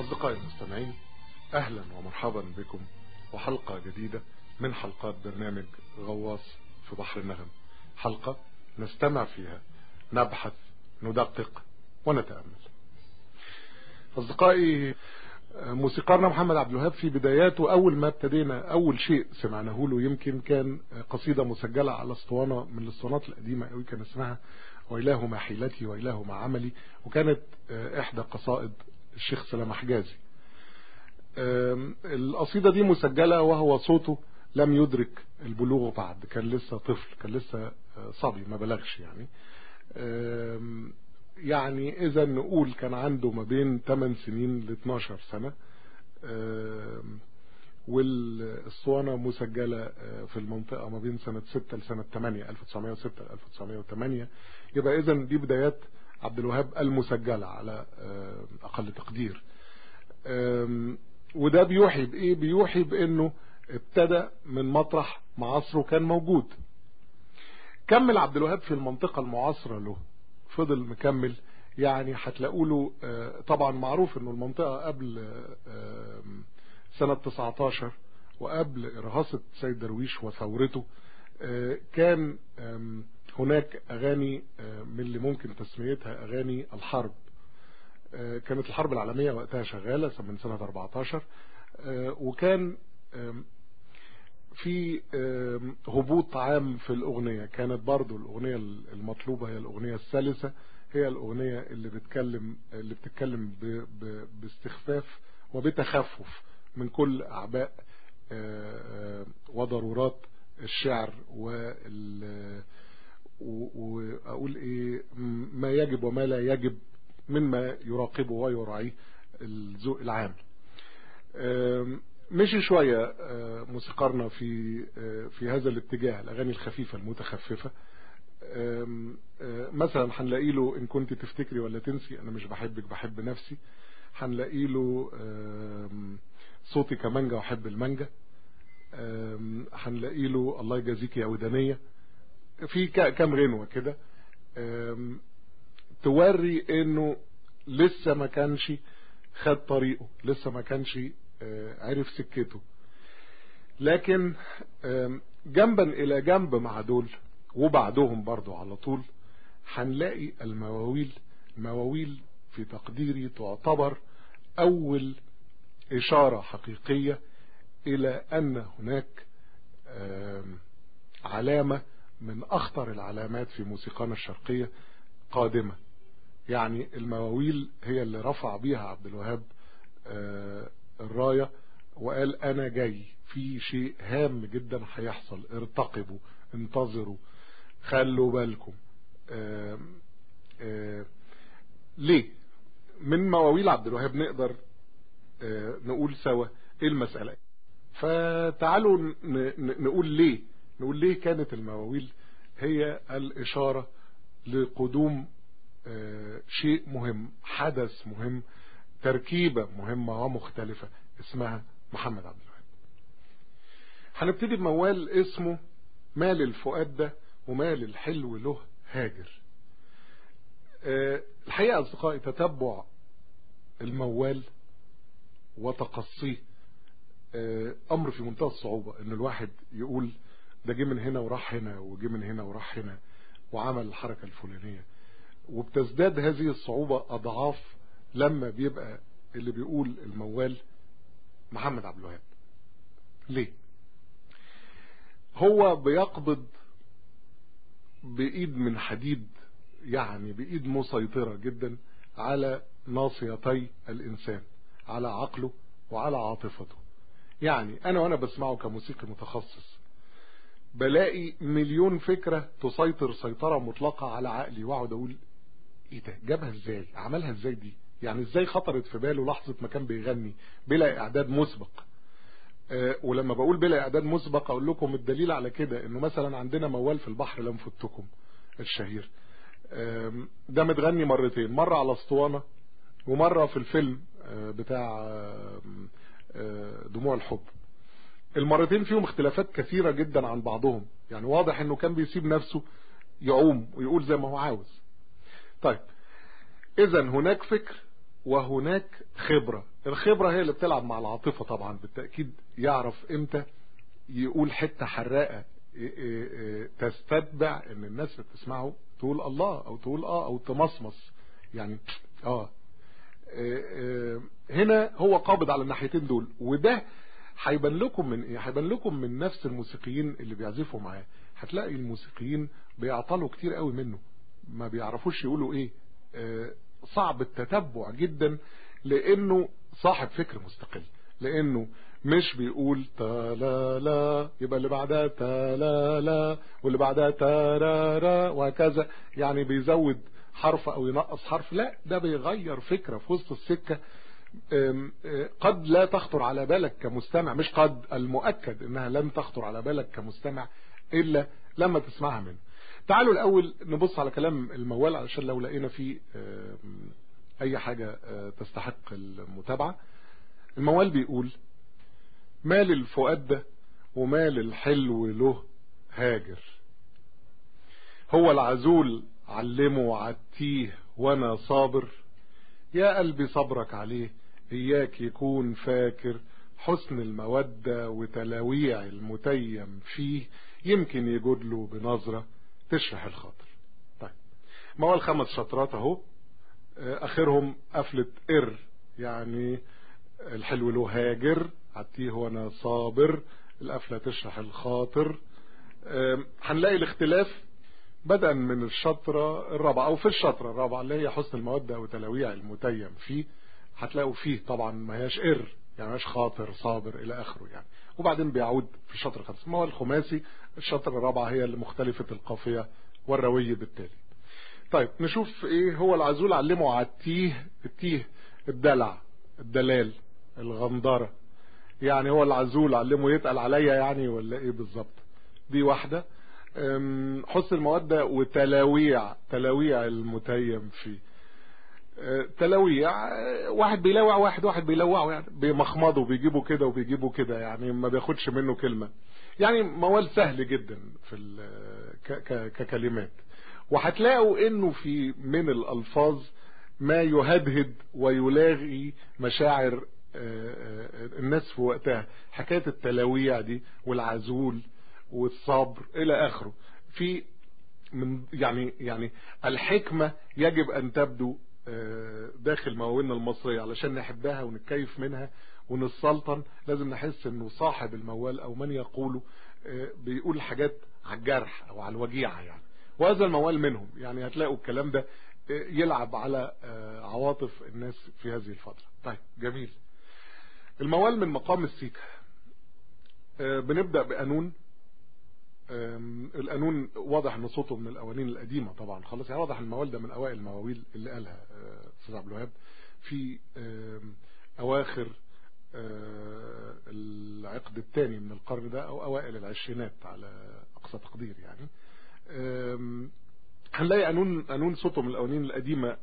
أصدقائي المستمعين أهلا ومرحبا بكم وحلقة جديدة من حلقات برنامج غواص في بحر النغم. حلقة نستمع فيها نبحث ندقق ونتأمل. أصدقائي موسيقارنا محمد عبد الوهاب في بداياته أول ما ابتدينا أول شيء سمعناه له يمكن كان قصيدة مسجلة على أسطوانة من الأسطوانات القديمة قوي كان اسمها وإله ما حيلتي وإله ما عملي وكانت إحدى قصائد الشيخ سلام حجازي. القصيدة دي مسجلة وهو صوته لم يدرك البلوغ بعد كان لسه طفل كان لسه صبي ما بلغش يعني. يعني إذا نقول كان عنده ما بين 8 سنين ل 12 سنة. والأسطوانة مسجلة في المنطقة ما بين سنة 6 لسنة 8 1906 1908 يبقى إذا دي بدايات عبد الوهاب المسجلة على أقل تقدير. وده بيوحي بإيه؟ بيوحي بإنه ابتدى من مطرح معاصره كان موجود. كمل عبد الوهاب في المنطقة المعاصرة له. فضل مكمل. يعني هتلاقوا له طبعا معروف إنه المنطقة قبل سنة 19 وقبل إرهاصة سيد درويش وثورته كان هناك أغاني من اللي ممكن تسميتها أغاني الحرب. كانت الحرب العالمية وقتها شغالة من سنة 14 وكان في هبوط عام في الأغنية. كانت برضو الأغنية المطلوبة هي الأغنية الثالثة. هي الأغنية اللي بتكلم اللي بتتكلم باستخفاف وبتخفف من كل أعباء وضرورات الشعر وال وأقول إيه ما يجب وما لا يجب مما يراقبه ويراعيه الذوق العام. مشي شوية موسيقارنا في في هذا الاتجاه الأغاني الخفيفة المتخففة. مثلا هنلاقي له إن كنت تفتكري ولا تنسي أنا مش بحبك بحب نفسي. هنلاقي له صوتي كمانجا وأحب المانجا. هنلاقي له الله يجازيك يا ودانية. في كام غنوة كده توري إنه لسه ما كانش خد طريقه لسه ما كانش عرف سكته. لكن جنبا إلى جنب مع دول وبعدهم برضو على طول هنلاقي المواويل المواويل في تقديري تعتبر أول إشارة حقيقية إلى أن هناك علامة من أخطر العلامات في موسيقانا الشرقية قادمة. يعني المواويل هي اللي رفع بيها عبد الوهاب الراية وقال أنا جاي في شيء هام جدا هيحصل ارتقبوا انتظروا خلوا بالكم. آآ آآ ليه؟ من مواويل عبد الوهاب نقدر نقول سوا إيه المسألة؟ فتعالوا نقول ليه نقول ليه كانت المواويل هي الإشارة لقدوم شيء مهم حدث مهم تركيبة مهمة ومختلفة اسمها محمد عبد الوهاب. هنبتدي بموال اسمه مال الفؤاد ده ومال الحلو له هاجر. الحقيقة أصدقائي تتبع الموال وتقصيه. أمر في منتهى الصعوبة إن الواحد يقول ده جه من هنا وراح هنا وجه من هنا وراح هنا وعمل الحركة الفلانية. وبتزداد هذه الصعوبة أضعاف لما بيبقى اللي بيقول الموال محمد عبد الوهاب. ليه؟ هو بيقبض بإيد من حديد يعني بإيد مسيطرة جدا على ناصيتي الإنسان على عقله وعلى عاطفته. يعني أنا وأنا بسمعه كموسيقي متخصص بلاقي مليون فكرة تسيطر سيطرة مطلقة على عقلي. واقعد أقول إيه ده؟ جابها إزاي؟ عملها إزاي دي؟ يعني إزاي خطرت في باله لحظة ما كان بيغني بلا إعداد مسبق؟ أه ولما بقول بلا إعداد مسبق أقول لكم الدليل على كده إنه مثلا عندنا موال في البحر لم فتكم الشهير. ده متغني مرتين مرة على أسطوانة ومرة في الفيلم أه بتاع دموع الحب. المرتين فيهم اختلافات كثيرة جدا عن بعضهم. يعني واضح إنه كان بيسيب نفسه يعوم ويقول زي ما هو عاوز. طيب اذا هناك فكر وهناك خبرة. الخبرة هي اللي بتلعب مع العاطفة طبعا بالتأكيد يعرف إمتى يقول حتة حراقة تستتبع إن الناس بتسمعه تقول الله أو تقول آه أو تمصمص. يعني آه هنا هو قابض على الناحيتين دول وده هيبان لكم من إيه؟ هيبان لكم من نفس الموسيقيين اللي بيعزفوا معاه. هتلاقي الموسيقيين بيعطلوا كتير قوي منه. ما بيعرفوش يقولوا إيه. صعب التتبع جدا لأنه صاحب فكر مستقل لأنه مش بيقول تا لا لا يبقى اللي بعدها تا لا لا واللي بعدها تا را را وهكذا. يعني بيزود حرف أو ينقص حرف. لا ده بيغير فكرة في وسط السكة. قد لا تخطر على بالك كمستمع مش قد المؤكد إنها لن تخطر على بالك كمستمع إلا لما تسمعها منه. تعالوا الأول نبص على كلام الموال علشان لو لقينا فيه أي حاجة تستحق المتابعة. الموال بيقول مال الفؤاد ده ومال الحلو له هاجر. هو العزول علمه وعدتيه وأنا صابر. يا قلبي صبرك عليه إياك يكون فاكر حسن المودة وتلاويع المتيم فيه يمكن يجود له بنظرة تشرح الخاطر. طيب موال خمس شطرات أهو؟ آخرهم قفلة إر يعني الحلو له هاجر عدتيه وأنا صابر القفلة تشرح الخاطر. هنلاقي الاختلاف بدءا من الشطرة الرابعة أو في الشطرة الرابعة اللي هي حسن المودة وتلاويع المتيم فيه. هتلاقوا فيه طبعا ما هياش إر يعني ماش خاطر صابر إلى آخره يعني. وبعدين بيعود في الشطر الخامس ما هو الخماسي؟ الشطر الرابعة هي اللي مختلفة القافية والروية بالتالي. طيب نشوف إيه هو العزول علمه على التيه التيه الدلع الدلال الغندرة. يعني هو العزول علمه يتقل عليا يعني ولا إيه بالظبط؟ دي واحدة. حسن المودة وتلاويع تلاويع المتيم فيه. تلاويع واحد بيلوع واحد واحد بيلوعه يعني. بيمخمضه بيجيبه كده وبيجيبه كده يعني ما بياخدش منه كلمة. يعني موال سهل جدا في ككلمات. وهتلاقوا إنه في من الألفاظ ما يهدهد ويلاغي مشاعر الناس في وقتها. حكاية التلاويع دي والعزول والصبر إلى آخره. في من يعني يعني الحكمة يجب أن تبدو داخل مواويلنا المصرية علشان نحبها ونتكيف منها ونسلطن لازم نحس إنه صاحب الموال أو من يقوله بيقول حاجات على الجرح أو على الوجيعة يعني. وهذا الموال منهم يعني هتلاقوا الكلام ده يلعب على عواطف الناس في هذه الفترة. طيب جميل. الموال من مقام السيكا. بنبدأ بقانون القانون واضح إن صوته من الاوانين القديمة طبعا خلاص يعني واضح الموال ده من أوائل المواويل اللي قالها أستاذ عبد الوهاب. في أواخر العقد الثاني من القرن ده أو أوائل العشرينات على أقصى تقدير يعني. هنلاقي قانون قانون صوته من الاوانين القديمة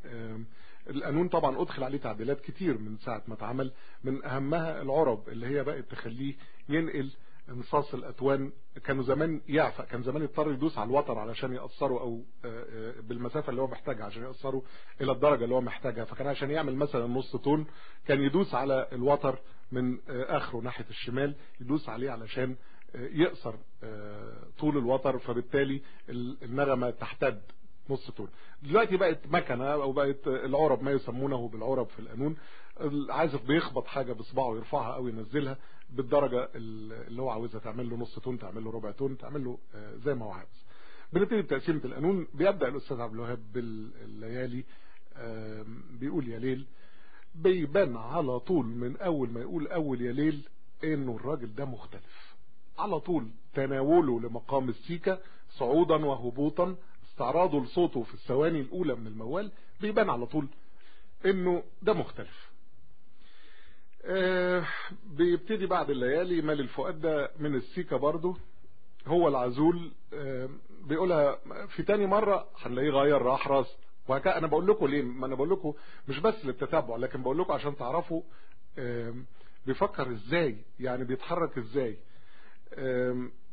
القانون طبعا أدخل عليه تعديلات كتير من ساعة ما اتعمل. من أهمها العرب اللي هي بقت تخليه ينقل انصاص الاتوان كانوا زمان يعفى كان زمان يضطر يدوس على الوتر علشان يأثروا أو بالمسافة اللي هو محتاجها عشان يأثروا إلى الدرجة اللي هو محتاجها. فكان عشان يعمل مثلا نص تون كان يدوس على الوتر من آخره ناحية الشمال يدوس عليه علشان يقصر طول الوتر. فبالتالي النغمة تحتد نص تون دلوقتي بقت مكنة أو بقت العرب ما يسمونه بالعرب في القانون. العازف بيخبط حاجة بصباعه يرفعها أو ينزلها بالدرجة اللي هو عاوزها. تعمل له نص تون تعمل له ربع تون تعمل له زي ما هو عاوز. بنبتدي بتقسيمة القانون. بيبدأ الأستاذ عبد الوهاب بالليالي بيقول يا ليل بيبان على طول من أول ما يقول أول يا ليل إنه الراجل ده مختلف. على طول تناوله لمقام السيكا صعودا وهبوطا استعراضه لصوته في الثواني الأولى من الموال بيبان على طول إنه ده مختلف. آه بيبتدي بعد الليالي مال الفؤاد ده من السيكا برضو هو العزول آه بيقولها في تاني مرة هنلاقيه غير راح راس. وهكذا أنا بقول لكم ليه؟ ما أنا بقول لكم مش بس للتتبع لكن بقول لكم عشان تعرفوا آه بيفكر إزاي يعني بيتحرك إزاي.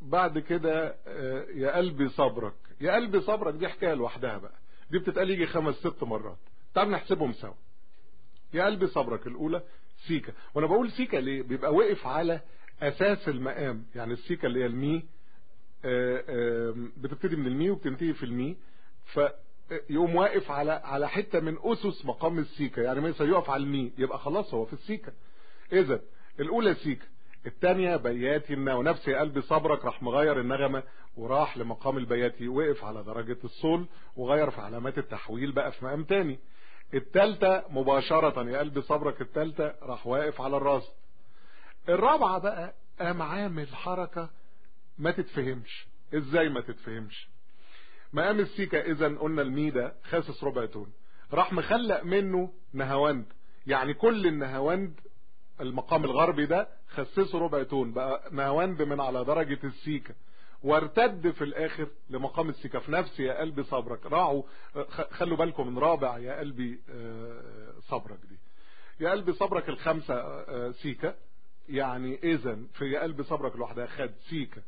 بعد كده يا قلبي صبرك. يا قلبي صبرك دي حكاية لوحدها بقى. دي بتتقال يجي خمس ست مرات. تعال نحسبهم سوا. يا قلبي صبرك الأولى سيكا. وأنا بقول سيكا ليه بيبقى واقف على أساس المقام يعني السيكا اللي هي المي آه، آه، بتبتدي من المي وبتنتهي في المي. فيقوم واقف على على حتة من أسس مقام السيكا. يعني مثلا يقف على المي يبقى خلاص هو في السيكا. إذا الأولى سيكا الثانية بياتي نفس يا قلبي صبرك راح مغير النغمة وراح لمقام البياتي وقف على درجة الصول وغير في علامات التحويل بقى في مقام تاني. الثالثه مباشرة يا قلبي صبرك الثالثه راح واقف على الراس. الرابعة بقى قام عامل حركة ما تتفهمش. إزاي ما تتفهمش؟ مقام السيكا اذا قلنا الميدا خاسس ربع تون. راح مخلق منه نهاوند. يعني كل النهاوند المقام الغربي ده خسسه ربع تون. بقى نهاوند من على درجة السيكا. وارتد في الآخر لمقام السيكا في نفس يا قلبي صبرك. راعوا خلوا بالكم من رابع يا قلبي صبرك دي. يا قلبي صبرك الخمسة سيكا يعني اذا في يا قلبي صبرك لوحدها خد سيكا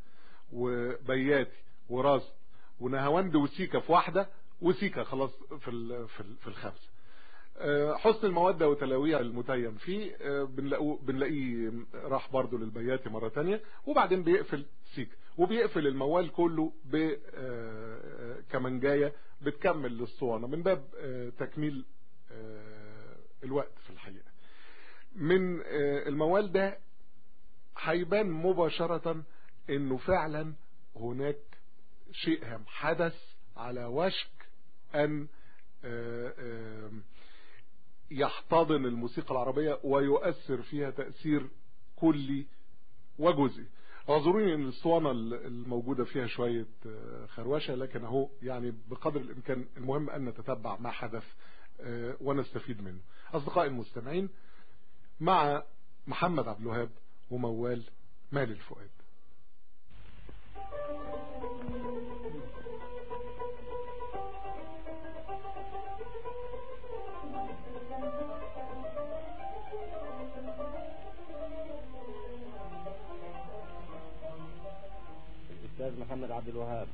وبياتي وراس ونهاوند وسيكا في واحدة وسيكا خلاص في في الخمسة. حسن المودة وتلاويع المتيم فيه بنلاقيه راح برضه للبياتي مرة تانية وبعدين بيقفل سيكا وبيقفل الموال كله بكمنجاية بتكمل للصوانة من باب تكميل الوقت في الحقيقة. من الموال ده هيبان مباشرة إنه فعلا هناك شيء هم حدث على وشك أن يحتضن الموسيقى العربية ويؤثر فيها تأثير كلي وجزئي اعذروني إن الاسطوانة الموجودة فيها شوية خروشة لكن أهو يعني بقدر الإمكان المهم أن نتتبع ما حدث ونستفيد منه. أصدقائي المستمعين مع محمد عبد الوهاب وموال مال الفؤاد. محمد عبد الوهاب.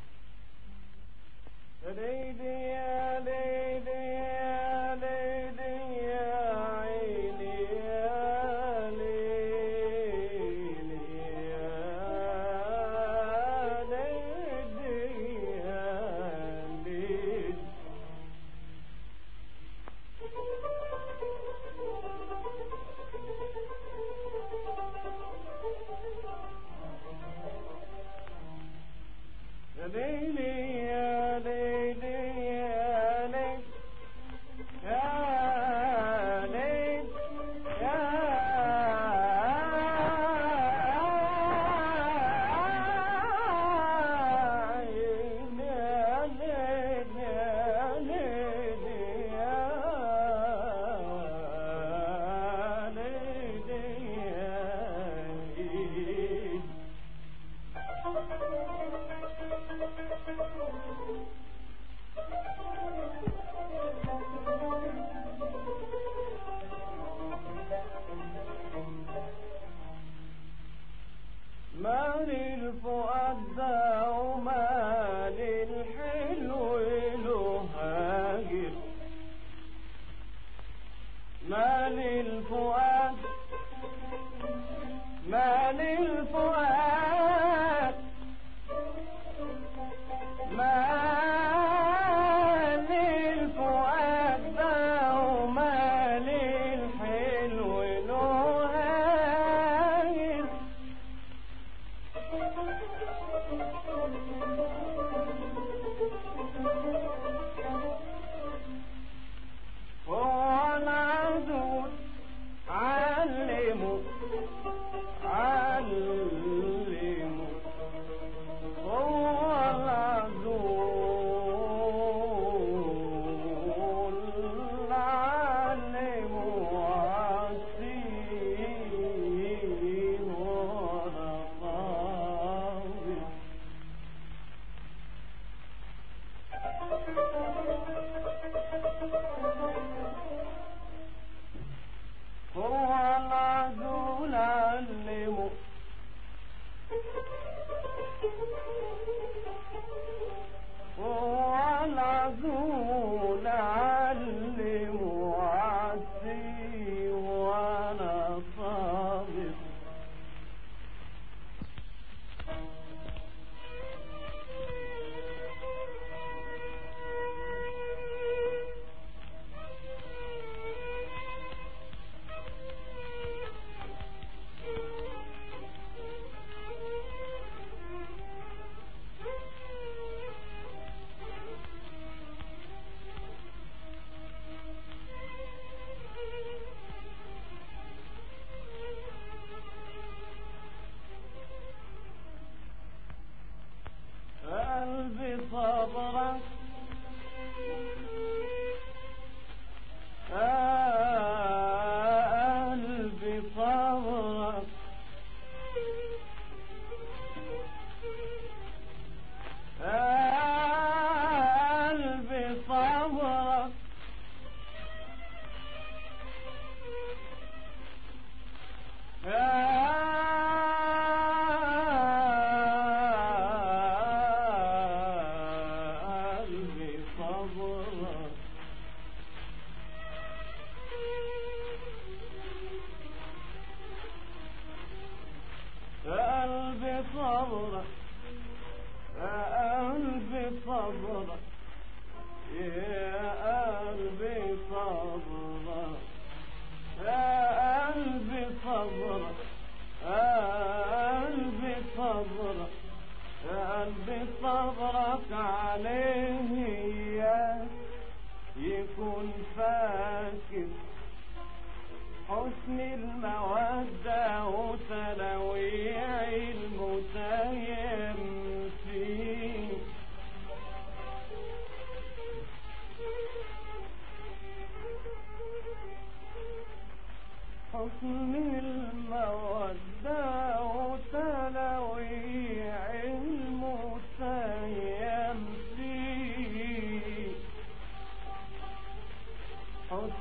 مال الفؤاد؟ مال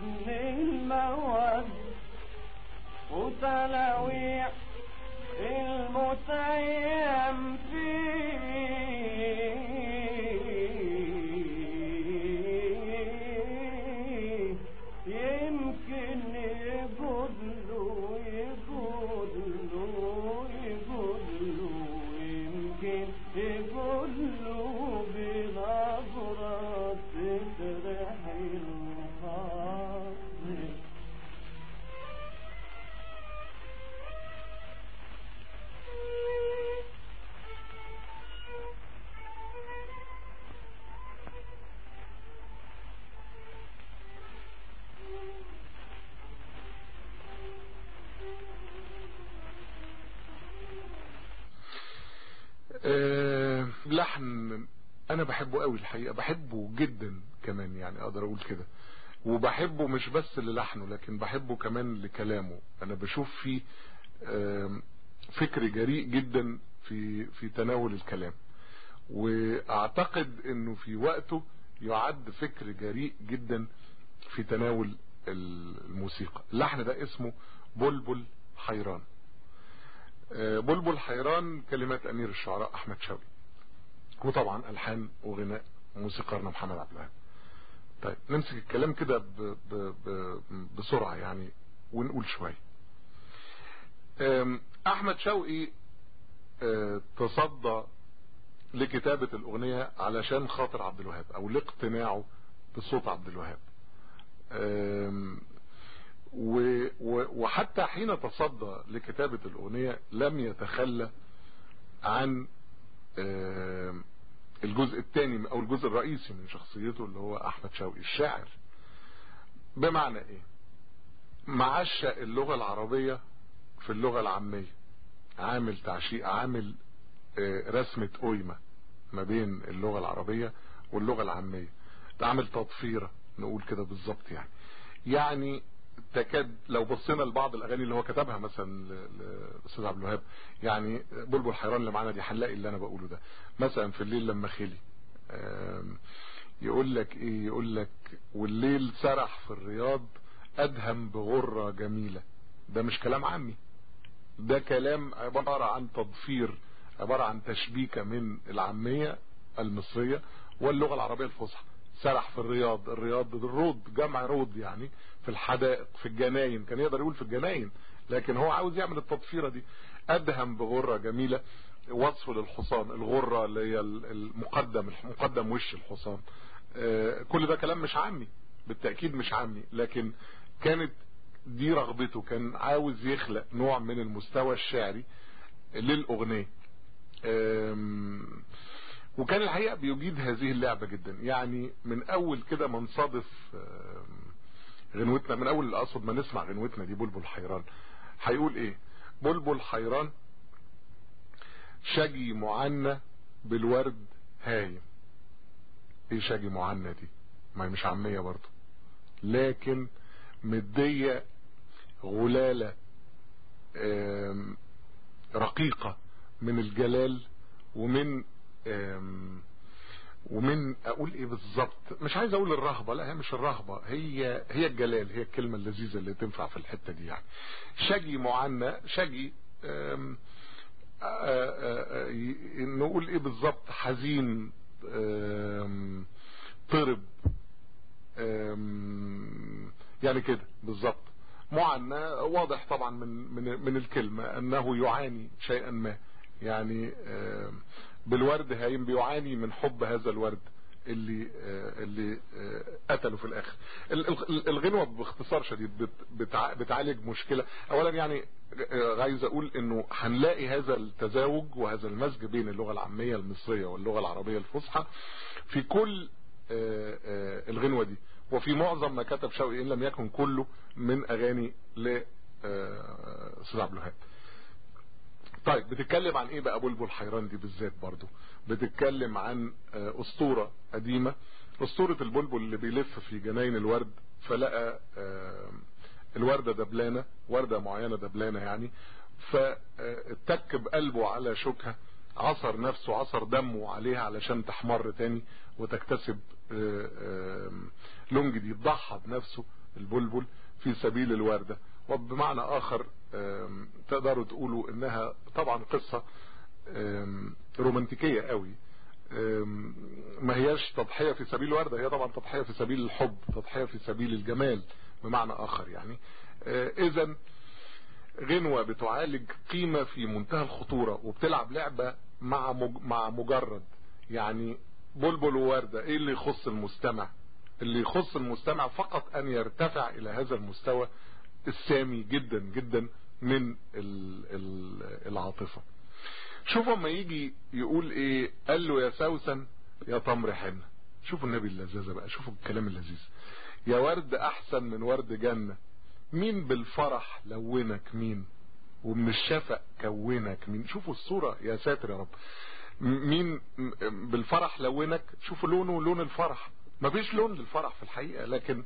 حسن المودة وتلويع أنا بحبه قوي الحقيقة بحبه جدا كمان يعني أقدر أقول كده. وبحبه مش بس للحنه لكن بحبه كمان لكلامه. أنا بشوف فيه فكر جريء جدا في في تناول الكلام. وأعتقد إنه في وقته يعد فكر جريء جدا في تناول الموسيقى. اللحن ده اسمه بلبل حيران. آه، بلبل حيران كلمات أمير الشعراء أحمد شوقي. وطبعا ألحان وغناء موسيقارنا محمد عبد الوهاب. طيب نمسك الكلام كده ب- ب- ب- بسرعة يعني ونقول شوية. آم، أحمد شوقي آه، تصدى لكتابة الأغنية علشان خاطر عبد الوهاب أو لاقتناعه بصوت عبد الوهاب. وحتى حين تصدى لكتابة الأغنية لم يتخلى عن آم، الجزء الثاني أو الجزء الرئيسي من شخصيته اللي هو أحمد شوقي الشاعر. بمعنى إيه؟ معشق اللغة العربية في اللغة العامية. عامل تعشيق عامل آه، رسمة قيمة ما بين اللغة العربية واللغة العامية. عامل تضفيرة نقول كده بالظبط يعني. يعني تكاد لو بصينا لبعض الأغاني اللي هو كتبها مثلا للاستاذ عبد الوهاب يعني بلبل حيران اللي معانا دي هنلاقي اللي أنا بقوله ده. مثلا في الليل لما خلي يقول لك إيه؟ يقول لك والليل سرح في الرياض أدهم بغرة جميلة. ده مش كلام عامي. ده كلام عبارة عن تضفير عبارة عن تشبيكة من العامية المصرية واللغة العربية الفصحى. سرح في الرياض الرياض الرود جمع رود يعني. في الحدائق في الجناين. كان يقدر يقول في الجناين لكن هو عاوز يعمل التضفيرة دي. أدهم بغرة جميلة وصفه للحصان. الغرة اللي هي المقدم مقدم وش الحصان. آه، كل ده كلام مش عامي بالتأكيد مش عامي لكن كانت دي رغبته. كان عاوز يخلق نوع من المستوى الشعري للأغنية. وكان الحقيقة بيجيد هذه اللعبة جدا. يعني من أول كده ما نصادف آم، غنوتنا من أول أقصد ما نسمع غنوتنا دي بلبل حيران. هيقول إيه؟ بلبل حيران شجي معنى بالورد هايم. إيه شجي معنى دي؟ ما هي مش عامية برضه. لكن مدية غلالة رقيقة من الجلال ومن ومن أقول إيه بالظبط؟ مش عايز أقول الرهبة لا هي مش الرهبة هي هي الجلال هي الكلمة اللذيذة اللي تنفع في الحتة دي يعني. شجي معنى شجي آم، آه، ي- نقول إيه بالظبط؟ حزين طرب يعني كده بالظبط. معنى واضح طبعا من من من الكلمة أنه يعاني شيئا ما يعني بالورد هايم بيعاني من حب هذا الورد اللي آه، اللي آه، قتله في الآخر. ال- ال- الغنوة باختصار شديد بت- بتع- بتعالج مشكلة. اولا يعني آه، عايز أقول إنه هنلاقي هذا التزاوج وهذا المزج بين اللغة العامية المصرية واللغة العربية الفصحى في كل الغنوة دي. وفي معظم ما كتب شوقي إن لم يكن كله من أغاني ل أستاذ عبد الوهاب. طيب بتتكلم عن إيه بقى بلبل حيران دي بالذات برضو؟ بتتكلم عن آه، أسطورة قديمة. أسطورة البلبل اللي بيلف في جناين الورد فلقى آه، الوردة دبلانة وردة معينة دبلانة يعني فاتك بقلبه على شوكها عصر نفسه عصر دمه عليها علشان تحمر تاني وتكتسب آه، لون جديد. ضحى بنفسه البلبل في سبيل الوردة. وبمعنى آخر تقدروا تقولوا إنها طبعا قصة رومانتيكية قوي. ما هياش تضحية في سبيل الوردة هي طبعا تضحية في سبيل الحب تضحية في سبيل الجمال بمعنى آخر يعني. اذا غنوة بتعالج قيمة في منتهى الخطورة وبتلعب لعبة مع مع مجرد يعني بلبل ووردة. إيه اللي يخص المستمع؟ اللي يخص المستمع فقط أن يرتفع إلى هذا المستوى السامي جدا جدا من ال- ال- العاطفة. شوفوا اما يجي يقول إيه قال له يا سوسن يا تمر حنة. شوفوا النبي اللذاذة بقى شوفوا الكلام اللذيذ. يا ورد أحسن من ورد جنة. مين بالفرح لونك مين؟ ومن الشفق كونك مين؟ شوفوا الصورة يا ساتر يا رب. مين بالفرح لونك؟ شوفوا لونه لون الفرح. مفيش لون للفرح في الحقيقة لكن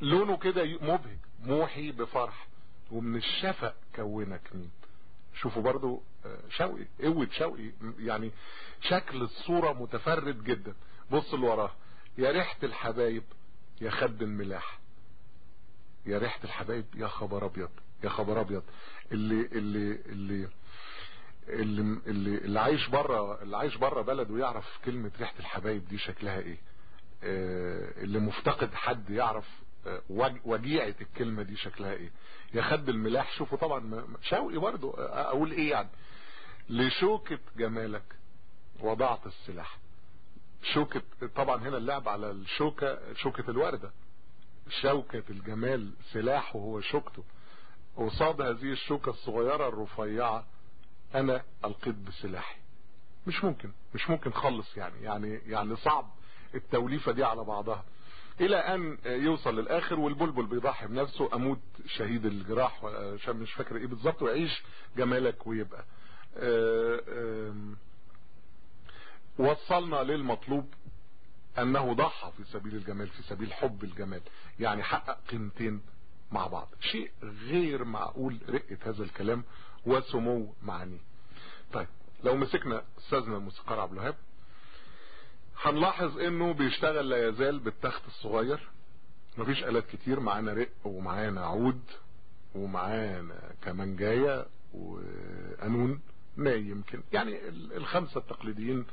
لونه كده مبهج موحي بفرح. ومن الشفق كونك مين؟ شوفوا برضو آه، شوقي قوة شوقي. يعني شكل الصورة متفرد جدا. بص اللي وراه. يا ريحة الحبايب يا خد الملاح. يا ريحة الحبايب يا خبر أبيض يا خبر أبيض. اللي اللي اللي اللي اللي, اللي عايش بره اللي عايش بره بلده يعرف كلمة ريحة الحبايب دي شكلها إيه. آه، اللي مفتقد حد يعرف وج- وجيعة الكلمة دي شكلها إيه؟ يا خد الملاح شوفوا طبعا شوقي برضو أقول إيه يعني؟ لشوكة جمالك وضعت السلاح. شوكة طبعا هنا اللعب على الشوكة شوكة الوردة. شوكة الجمال سلاح وهو شوكته. قصاد هذه الشوكة الصغيرة الرفيعة أنا ألقيت بسلاحي. مش ممكن مش ممكن خالص يعني يعني يعني صعب التوليفة دي على بعضها. إلى أن يوصل للآخر والبلبل بيضحي بنفسه. أموت شهيد الجراح عشان مش فاكر إيه بالظبط ويعيش جمالك ويبقى. آه، آم، وصلنا للمطلوب أنه ضحى في سبيل الجمال في سبيل حب الجمال. يعني حقق قيمتين مع بعض. شيء غير معقول رقة هذا الكلام وسمو معانيه. طيب لو مسكنا أستاذنا الموسيقار عبد الوهاب هنلاحظ إنه بيشتغل لا يزال بالتخت الصغير. مفيش آلات كتير معانا رق ومعانا عود ومعانا كمانجاية وقانون ناي يمكن يعني ال- الخمسة التقليديين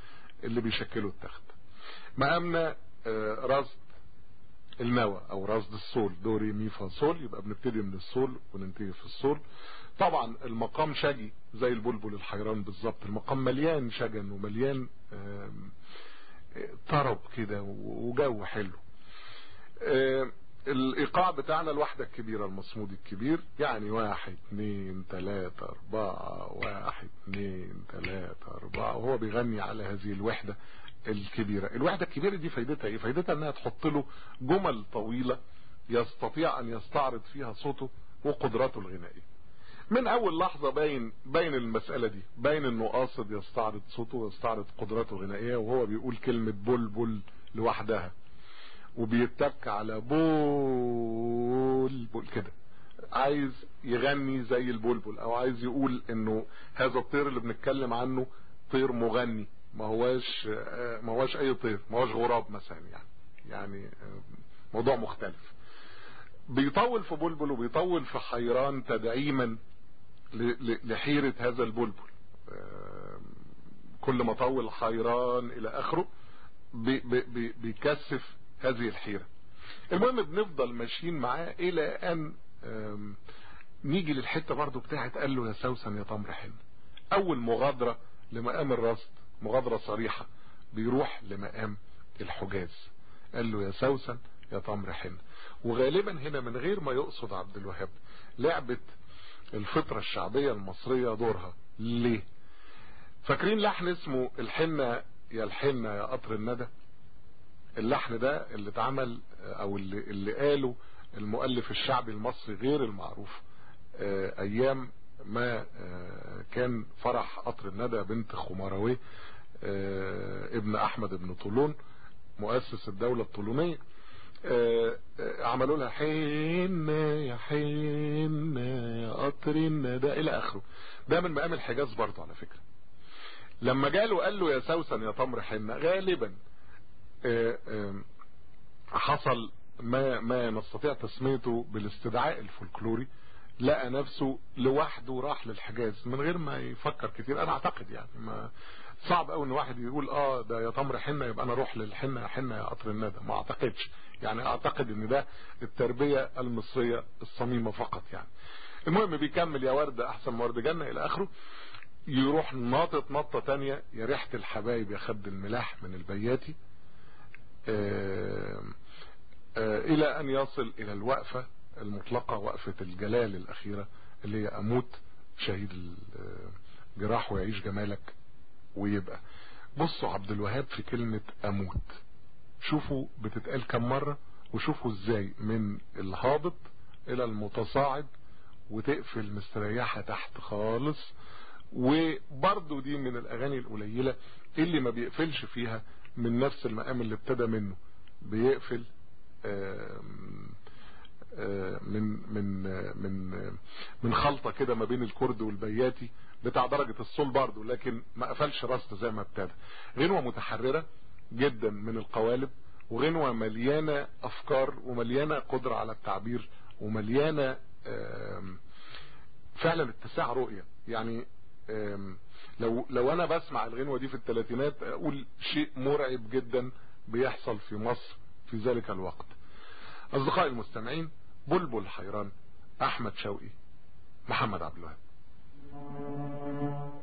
اللي بيشكلوا التخت. مقامنا آه، رصد النوى أو رصد الصول. دوري مي فا صول. يبقى بنبتدي من الصول وننتهي في الصول. طبعا المقام شجي زي البلبل الحيران بالظبط. المقام مليان شجن ومليان طرب كده وجو حلو. آه، الإيقاع بتاعنا الوحدة الكبيرة المصمود الكبير يعني واحد اتنين تلاتة أربعة واحد اتنين تلاتة أربعة. وهو بيغني على هذه الوحدة الكبيرة. الوحدة الكبيرة دي فايدتها إيه؟ فايدتها إنها تحط له جمل طويلة يستطيع أن يستعرض فيها صوته وقدراته الغنائية. من أول لحظة باين باين المسألة دي باين إنه قاصد يستعرض صوته ويستعرض قدراته الغنائية وهو بيقول كلمة بلبل لوحدها وبيتك على بول بول كده. عايز يغني زي البلبل أو عايز يقول إنه هذا الطير اللي بنتكلم عنه طير مغني ما هواش ما هواش أي طير ما هواش غراب مثلا يعني. يعني آه، موضوع مختلف. بيطول في بلبل وبيطول في حيران تدعيما. لحيرة هذا البلبل. كل ما طول حيران إلى آخره بي- بي- بي- بيكثف هذه الحيرة. المهم بنفضل ماشيين معاه إلى أن نيجي للحتة برضو بتاعت قال له يا سوسن يا تمر حنة أول مغادرة لمقام الرصد مغادرة صريحة بيروح لمقام الحجاز. قال له يا سوسن يا تمر حنة وغالبا هنا من غير ما يقصد عبد الوهاب لعبة الفطرة الشعبية المصرية دورها. ليه؟ فاكرين لحن اسمه الحنة يا الحنة يا قطر الندى؟ اللحن ده اللي اتعمل أو اللي, اللي قاله المؤلف الشعبي المصري غير المعروف أيام ما كان فرح قطر الندى بنت خمراوي ابن أحمد بن طولون مؤسس الدولة الطولونية. عملوا لها حين يا حين يا قطر الندى إلى آخره. ده من مقام الحجاز برضه على فكرة. لما جاله قال له يا سوسن يا تمر حنة غالبا حصل ما ما نستطيع تسميته بالاستدعاء الفولكلوري لقى نفسه لوحده راح للحجاز من غير ما يفكر كتير. أنا أعتقد يعني ما صعب قوي إن واحد يقول آه ده يا تمر حنة يبقى أنا أروح للحنة حنة يا قطر الندى ما أعتقدش. يعني أعتقد إن ده التربية المصرية الصميمة فقط يعني. المهم بيكمل يا ورده أحسن ورد جنة إلى آخره. يروح ناطط نطة تانية يا ريحة الحبايب يا خد الملاح من البياتي. آآ آآ إلى أن يصل إلى الوقفة المطلقة وقفة الجلال الأخيرة اللي هي أموت شهيد الجراح ويعيش جمالك. ويبقى. بصوا عبد الوهاب في كلمة أموت. شوفوا بتتقال كم مرة وشوفوا إزاي من الهابط إلى المتصاعد وتقفل مستريحة تحت خالص. وبرضو دي من الأغاني القليلة اللي ما بيقفلش فيها من نفس المقام اللي ابتدى منه. بيقفل من من من من خلطة كده ما بين الكرد والبياتي بتاع درجة الصول برضه لكن ما قفلش راسته زي ما ابتدى. غنوة متحررة جدا من القوالب وغنوة مليانة أفكار ومليانة قدرة على التعبير ومليانة فعلا اتساع رؤية. يعني لو لو أنا بسمع الغنوة دي في الثلاثينات أقول شيء مرعب جدا بيحصل في مصر في ذلك الوقت. أصدقائي المستمعين بلبل حيران أحمد شوقي محمد عبد الوهاب. Thank you.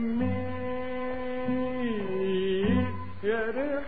me, yeah.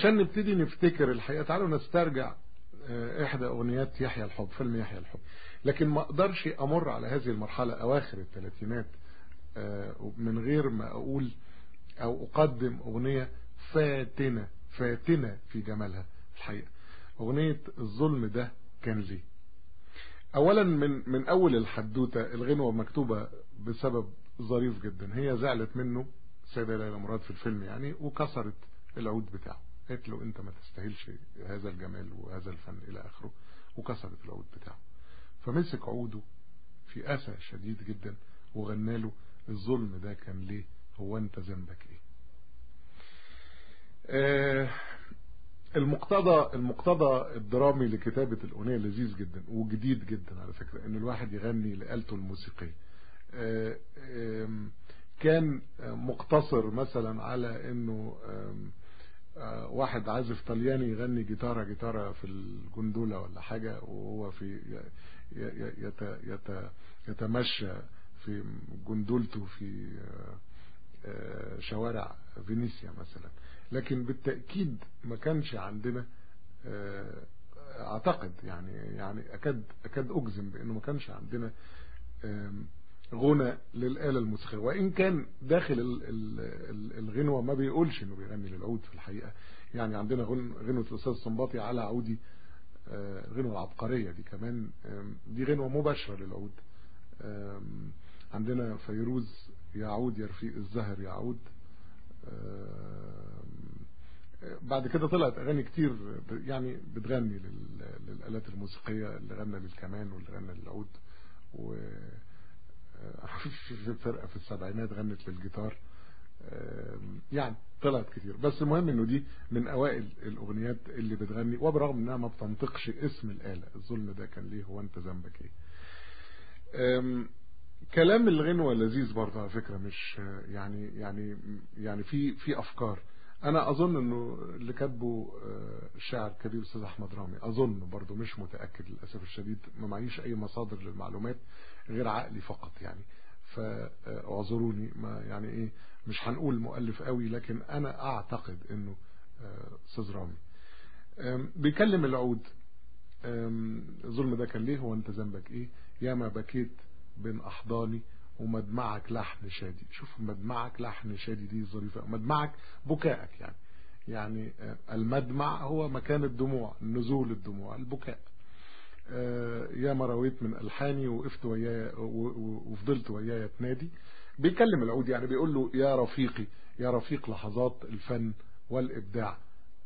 علشان نبتدي نفتكر الحقيقة تعالوا نسترجع إحدى أغنيات يحيى الحب فيلم يحيى الحب. لكن ما أقدرش أمر على هذه المرحلة أواخر الثلاثينات من غير ما أقول أو أقدم أغنية فاتنة فاتنة في جمالها الحقيقة. أغنية الظلم ده كان ليه؟ اولا من من أول الحدوتة الغنوة مكتوبة بسبب ظريف جدا هي زعلت منه السيده ليلى مراد في الفيلم يعني وكسرت العود بتاعه. قالت له انت ما تستاهلش هذا الجمال وهذا الفن إلى اخره وكسرت العود بتاعه. فمسك عوده في اسى شديد جدا وغنى له الظلم ده كان ليه؟ هو انت ذنبك إيه؟ آه المقتضى المقتضى الدرامي لكتابة الأغنية لذيذ جدا وجديد جدا على فكرة إن الواحد يغني لآلته الموسيقية. كان مقتصر مثلا على إنه واحد عازف طلياني يغني جيتارة جيتارة في الجندولة ولا حاجة وهو في يت يت يتمشى في جندولته في شوارع فينيسيا مثلا. لكن بالتأكيد ما كانش عندنا أعتقد يعني يعني أكاد أكاد أجزم بأنه ما كانش عندنا غنى للآلة الموسيقية. وإن كان داخل الغنوة ما بيقولش إنه بيغني للعود في الحقيقة. يعني عندنا غنوة الأستاذ الصنباطي على عودي غنوة العبقرية دي كمان. دي غنوة مباشرة للعود. عندنا فيروز يعود يا رفيق الزهر يعود بعد كده طلعت أغاني كتير يعني بتغني للآلات الموسيقية اللي غنى للكمان واللي غنى للعود. و فرقة في السبعينات غنت للجيتار. يعني طلعت كتير. بس المهم إنه دي من أوائل الأغنيات اللي بتغني وبرغم إنها ما بتنطقش اسم الآلة الظلم ده كان ليه هو أنت ذنبك إيه. كلام الغنوة لذيذ برضه على فكرة مش يعني يعني يعني في في أفكار. أنا أظن إنه اللي كاتبه الشاعر الكبير أستاذ أحمد رامي أظن برضه مش متأكد للأسف الشديد ما معيش أي مصادر للمعلومات غير عقلي فقط يعني. فاعذروني ما يعني إيه مش هنقول مؤلف قوي لكن أنا أعتقد إنه أستاذ رامي. بيكلم العود. الظلم ده كان ليه؟ هو أنت ذنبك إيه؟ ياما بكيت بين أحضاني ومدمعك لحن شادي. شوف مدمعك لحن شادي دي ظريفة مدمعك بكائك يعني. يعني المدمع هو مكان الدموع نزول الدموع البكاء. يا ما رويت من ألحاني وقفت ويايا وفضلت ويايا تنادي بيكلم العود يعني بيقول له يا رفيقي يا رفيق لحظات الفن والإبداع.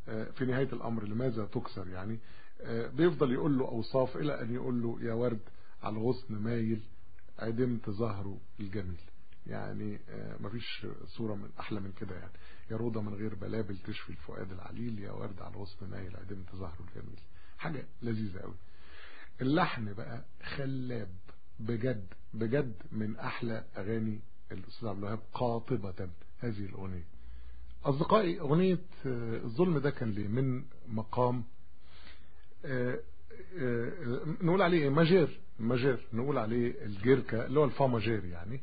في نهاية الأمر لماذا تكسر يعني؟ بيفضل يقول له أوصاف إلى أن يقول له يا ورد على الغصن مايل عدمت زهره الجميل. يعني مفيش صورة من أحلى من كده يعني. يا روضة من غير بلابل تشفي الفؤاد العليل يا ورد على الغصن مايل عدمت زهره الجميل. حاجة لذيذة قوي اللحن بقى خلاب بجد بجد من أحلى أغاني الأستاذ عبد الوهاب قاطبة هذه الأغنية. أصدقائي أغنية الظلم ده كان ليه من مقام نقول عليه majeur majeur نقول عليه الجهاركاه اللي هو الفا majeur يعني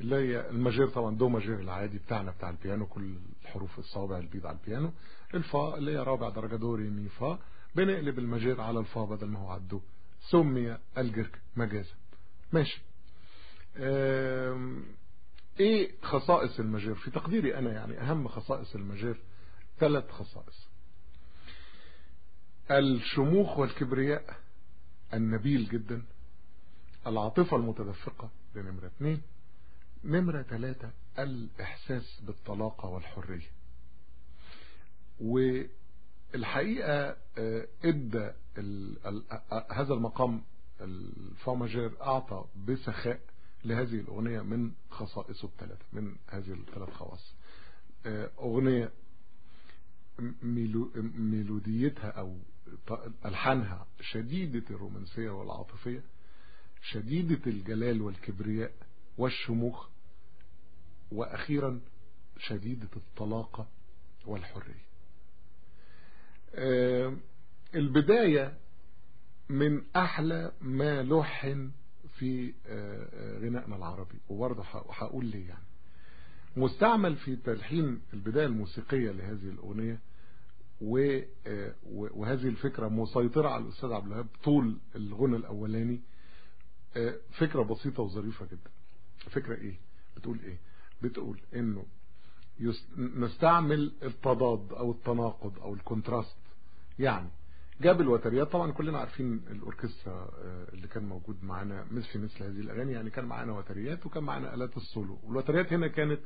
اللي هي ال majeur طبعا دو majeur العادي بتاعنا بتاع البيانو كل الحروف الصوابع البيض على البيانو. الفا اللي هي رابع درجة دو ري مي فا. بنقلب ال majeur على الفا بدل ما هو على الدو. سمي الجهاركاه مجازا. ماشي. إيه خصائص ال majeur في تقديري أنا يعني أهم خصائص ال majeur ثلاث خصائص. الشموخ والكبرياء النبيل جدا. العاطفة المتدفقة دي نمرة اثنين نمرة ثلاثة الإحساس بالطلاقة والحرية. والحقيقة إدى هذا المقام الفاماجير أعطى بسخاء لهذه الأغنية من خصائصه الثلاثة من هذه الثلاث خواص. أغنية ميلوديتها أو ألحانها شديدة الرومانسية والعاطفية شديدة الجلال والكبرياء والشموخ وأخيرا شديدة الطلاقة والحرية. البداية من أحلى ما لحن في غنائنا العربي. وبرضه هقول ليه يعني. مستعمل في تلحين البداية الموسيقية لهذه الأغنية وهذه الفكرة مسيطرة على الأستاذ عبد الوهاب طول الغنى الأولاني. فكرة بسيطة وظريفة جدا. فكرة إيه؟ بتقول إيه؟ بتقول إنه نستعمل التضاد أو التناقض أو ال contraste. يعني جاب الوتريات طبعا كلنا عارفين الأوركسترا اللي كان موجود معانا في مثل هذه الأغاني يعني كان معانا وتريات وكان معانا آلات السولو. والوتريات هنا كانت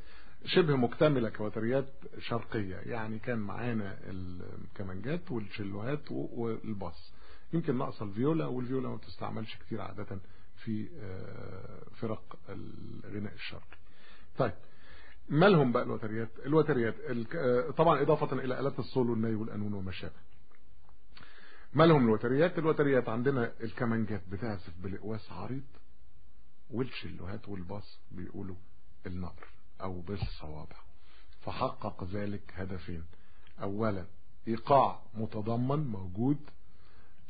شبه مكتملة كوتريات شرقية. يعني كان معانا الكمانجات والشلوهات والباص. يمكن ناقص الفيولا والفيولا ما بتستعملش كتير عادة. في فرق الغناء الشرقي. طيب مالهم بقى الوتريات؟ الوتريات طبعا إضافة إلى آلات السولو الناي والقانون وما شابه مالهم الوتريات؟ الوتريات عندنا الكمانجات بتعزف بالإقواس عريض والشلوهات والباص بيقولوا النقر أو بالصوابع. فحقق ذلك هدفين. أولا إيقاع متضمن موجود.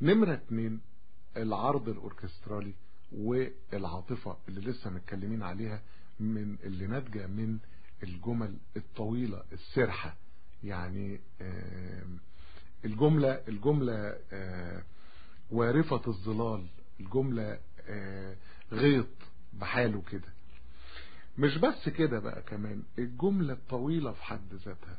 نمرة اتنين العرض الأوركسترالي والعاطفة اللي لسه متكلمين عليها من اللي ناتجة من الجمل الطويلة السرحة. يعني الجملة الجملة وارفة الظلال الجملة غيط بحاله كده. مش بس كده بقى كمان الجملة الطويلة في حد ذاتها.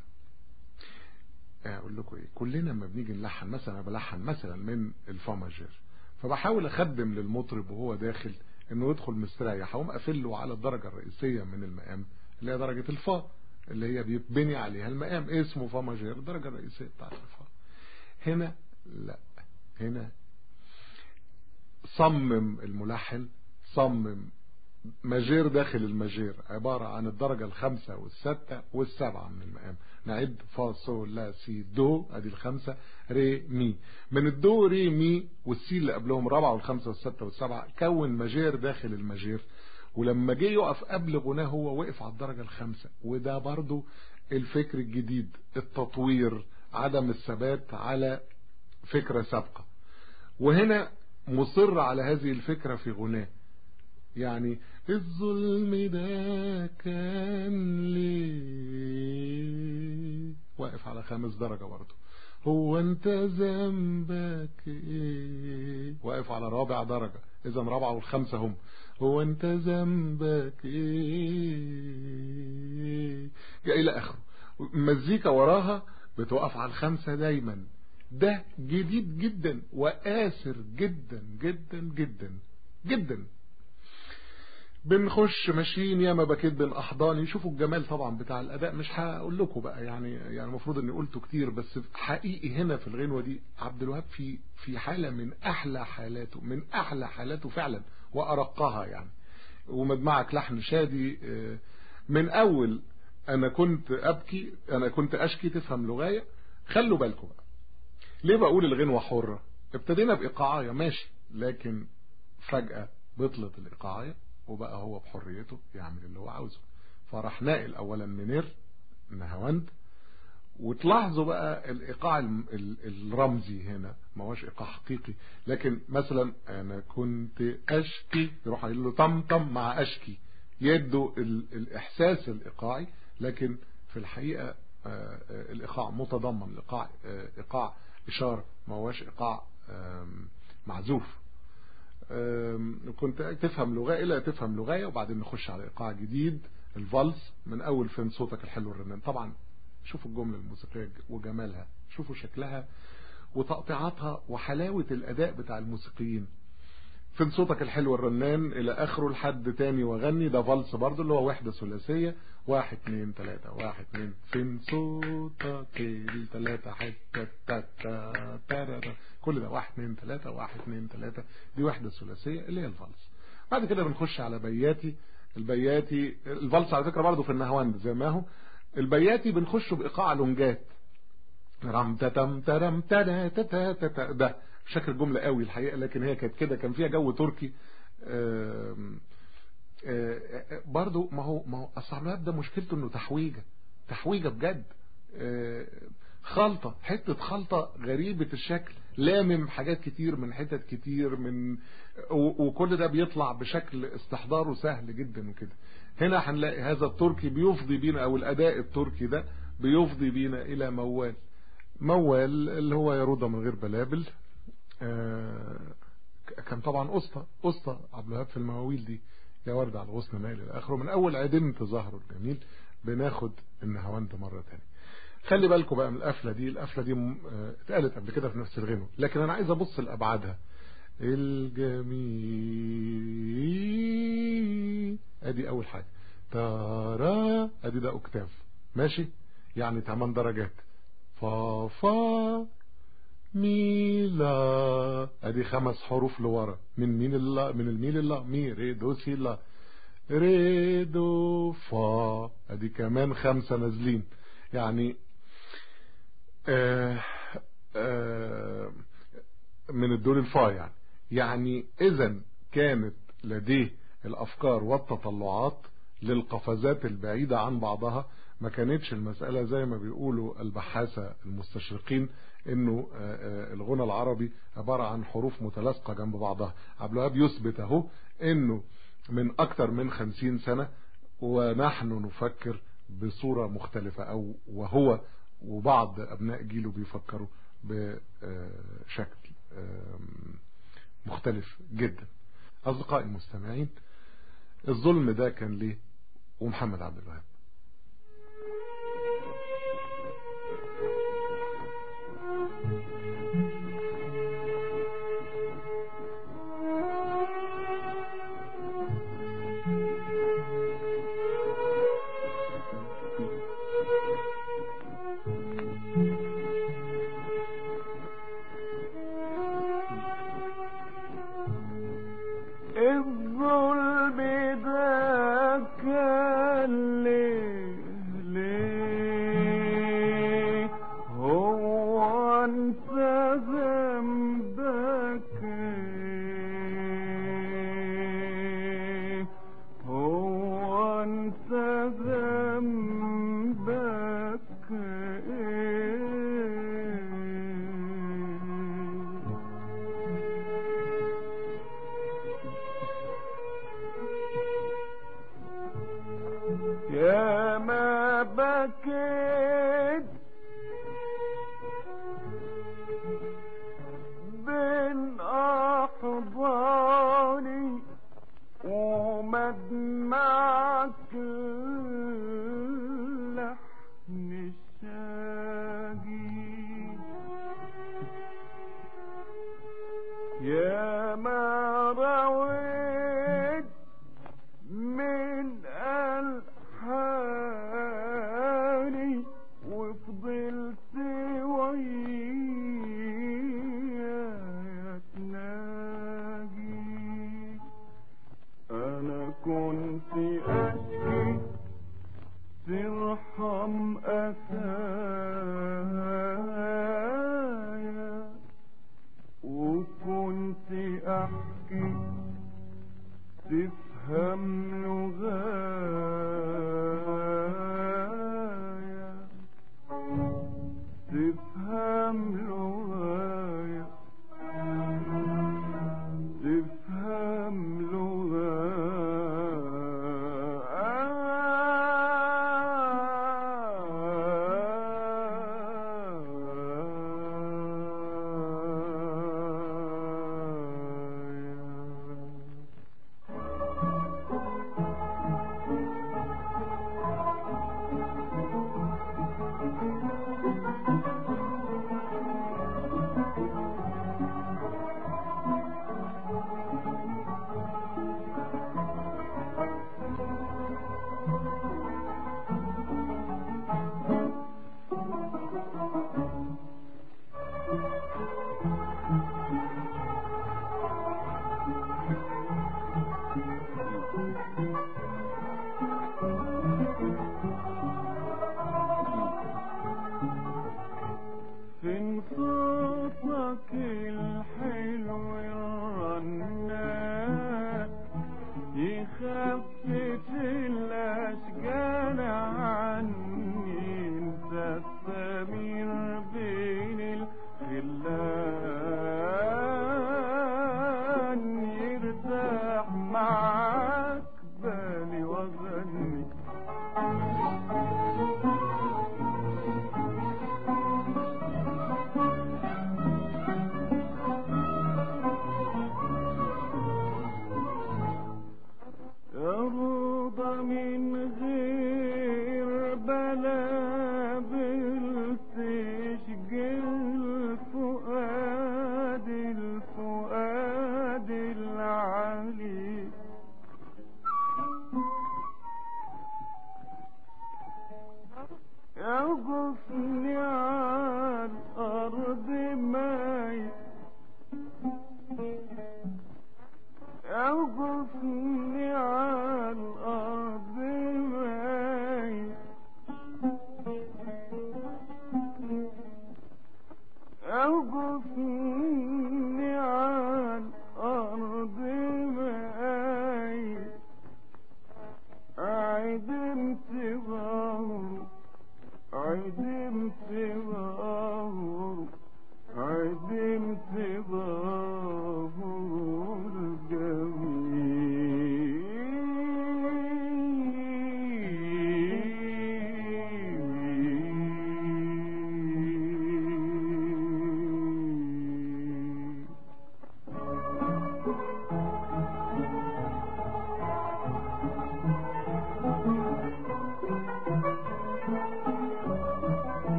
أقول لكم إيه كلنا لما بنيجي نلحن مثلا بلحن مثلا من الفا majeur. فبحاول أخدم للمطرب وهو داخل إنه يدخل مستريح. اقوم قافل له على الدرجة الرئيسية من المقام اللي هي درجة الفا اللي هي بيتبني عليها المقام. اسمه فا majeur الدرجة الرئيسية بتاعت الفا. هنا لا هنا صمم الملحن صمم majeur داخل ال majeur عبارة عن الدرجة الخامسة والستة والسبعة من المقام. نعد فا صول لا سي دو ادي الخمسة ري مي. من الدو ري مي والسي اللي قبلهم الرابعة والخمسة والستة والسبعة كون majeur داخل ال majeur. ولما جه يقف قبل غناه هو وقف على الدرجة الخامسة. وده برضو الفكر الجديد التطوير عدم الثبات على فكرة سابقة. وهنا مصر على هذه الفكرة في غناه. يعني الظلم ده كان ليه؟ واقف على خامس درجة برضه. هو أنت ذنبك إيه؟ واقف على رابع درجة. إذا رابعة والخمسة هم. هو أنت ذنبك إيه؟ إلى اخره مزيكا وراها بتوقف على الخمسة دايما. ده جديد جدا وآسر جدا جدا جدا جدا. بنخش ماشيين ياما بكيت بين احضاني شوفوا الجمال طبعا بتاع الأداء. مش هقول لكم بقى يعني يعني المفروض إني قلته كتير بس حقيقي هنا في الغنوة دي عبد الوهاب في في حالة من أحلى حالاته من أحلى حالاته فعلا وأرقها يعني. ومدمعك لحن شادي من أول أنا كنت أبكي أنا كنت أشكي تفهم لغاية. خلوا بالكم بقى. ليه بقول الغنوة حرة؟ ابتدينا بايقاعيه ماشي لكن فجأة بطلت الايقاعيه وبقى هو بحريته يعمل اللي هو عاوزه. فراح ناقل اولا منير نهاوند وتلاحظوا بقى الإيقاع الرمزي هنا. ما هوش إيقاع حقيقي. لكن مثلا أنا كنت أشكي يروح قايل له طم طم مع أشكي. يدوا الإحساس الإيقاعي. لكن في الحقيقة الإيقاع متضمن. الايقاع إيقاع إشارة. ما هوش إيقاع معزوف. كنت تفهم لغاية لا تفهم لغاية وبعدين نخش على إيقاع جديد الفالس من أول فين صوتك الحلو الرنان. طبعا شوفوا الجملة الموسيقية وجمالها شوفوا شكلها وتقطيعاتها وحلاوة الأداء بتاع الموسيقيين. فين صوتك الحلو الرنان إلى آخره لحد تاني وغني ده فالس برضه اللي هو وحدة ثلاثية. واحد اتنين تلاتة. واحد اتنين. فين صوتك التلاتة حتة تاتا تارارا كل ده واحد اتنين تلاتة واحد اتنين تلاتة دي وحدة ثلاثية اللي هي الفالس بعد كده بنخش على بياتي. البياتي الفالس على فكرة برضه في النهواند زي ما هو. البياتي بنخش بإيقاع لونجات. رم تتم ترم تتا تتا تتا ده شكل الجملة قوي الحقيقة لكن هي كانت كده. كان فيها جو تركي. آم آم برضو ما هو ما هو الصعبات ده مشكلته إنه تحويجة. تحويجة بجد. خلطة حتة خلطة غريبة الشكل. لامم حاجات كتير من حتت كتير من وكل ده بيطلع بشكل استحضاره سهل جدا وكده. هنا هنلاقي هذا التركي بيفضي بينا أو الأداء التركي ده بيفضي بينا إلى موال. موال اللي هو يا روضة من غير بلابل. كان طبعا أسطى أسطى عبد الوهاب في المواويل دي. يا ورد على الغصن مايل إلى اخره من أول عدمت زهره الجميل بناخد النهاوند مرة تانية. خلي بالكم بقى من القفلة دي. القفلة دي اتقالت قبل كده في نفس الغنوة. لكن أنا عايز أبص لأبعادها. الجميل. أدي أول حاجة. تارا أدي ده أوكتاف. ماشي؟ يعني 8 درجات. فا فا ميلا أدي خمس حروف لورا. من مين الله من الميل الله مي ري دو سي لا. ري دو فا. أدي كمان خمسة نازلين. يعني آه آه من الدول الفا يعني. يعني اذا كانت لديه الأفكار والتطلعات للقفزات البعيدة عن بعضها. ما كانتش المسألة زي ما بيقولوا البحاثة المستشرقين إنه الغنى العربي عبارة عن حروف متلاصقة جنب بعضها. عبد الوهاب يثبت أهو إنه من أكتر من خمسين سنة ونحن نفكر بصورة مختلفة أو وهو وبعض أبناء جيله بيفكروا بشكل مختلف جدا. أصدقائي المستمعين الظلم ده كان ليه ومحمد عبد الوهاب. ما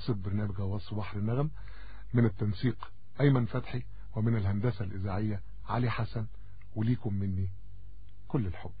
لأسرة برنامج غواص بحر النغم من التنسيق أيمن فتحي ومن الهندسة الإذاعية علي حسن وليكم مني كل الحب.